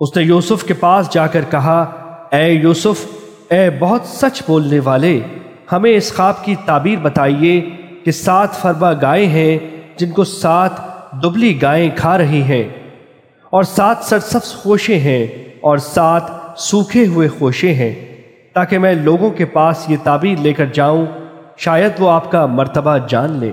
اس نے یوسف کے پاس جا کر کہا، اے یوسف، اے بہت سچ بولنے والے، ہمیں اس خواب کی تعبیر بتائیے کہ سات فربا گائے ہیں جن کو سات دبلی گائیں کھا رہی ہیں، اور سات سرسبز خوشے ہیں، اور سات سوکھے ہوئے خوشے ہیں، تاکہ میں لوگوں کے پاس یہ تعبیر لے کر جاؤں، شاید وہ آپ کا مرتبہ جان لیں۔